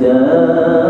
جاء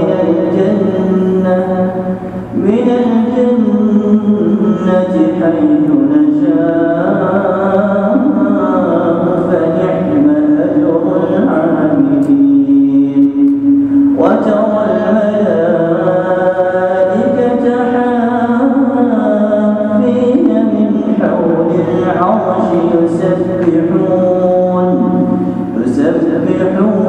من الجنة من الجنة حيث نشاء فنعم أجر العاملين. وترى الملائكة حافين من حول العرش يسبحون يسبحون